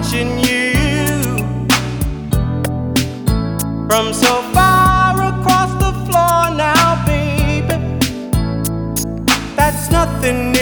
watching you from so far across the floor now, baby. That's nothing new.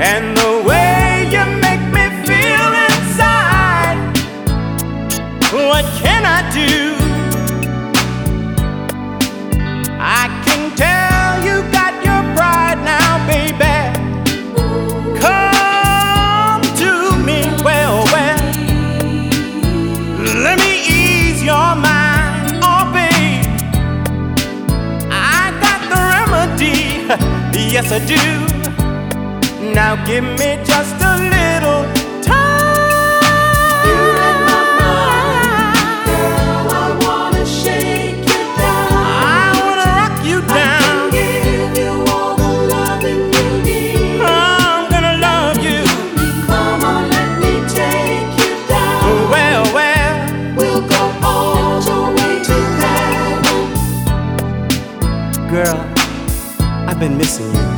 And the way you make me feel inside. What can I do? I can tell you got your pride now, baby. Come to me, well, well. Let me ease your mind, oh babe. I got the remedy, yes I do. Now give me just a little time. I wanna rock you down. I wanna lock you down. To give you all the love that you need. I'm gonna love you. Come on, let me take you down. Well, well, We'll go all the way to heaven. girl, I've been missing you.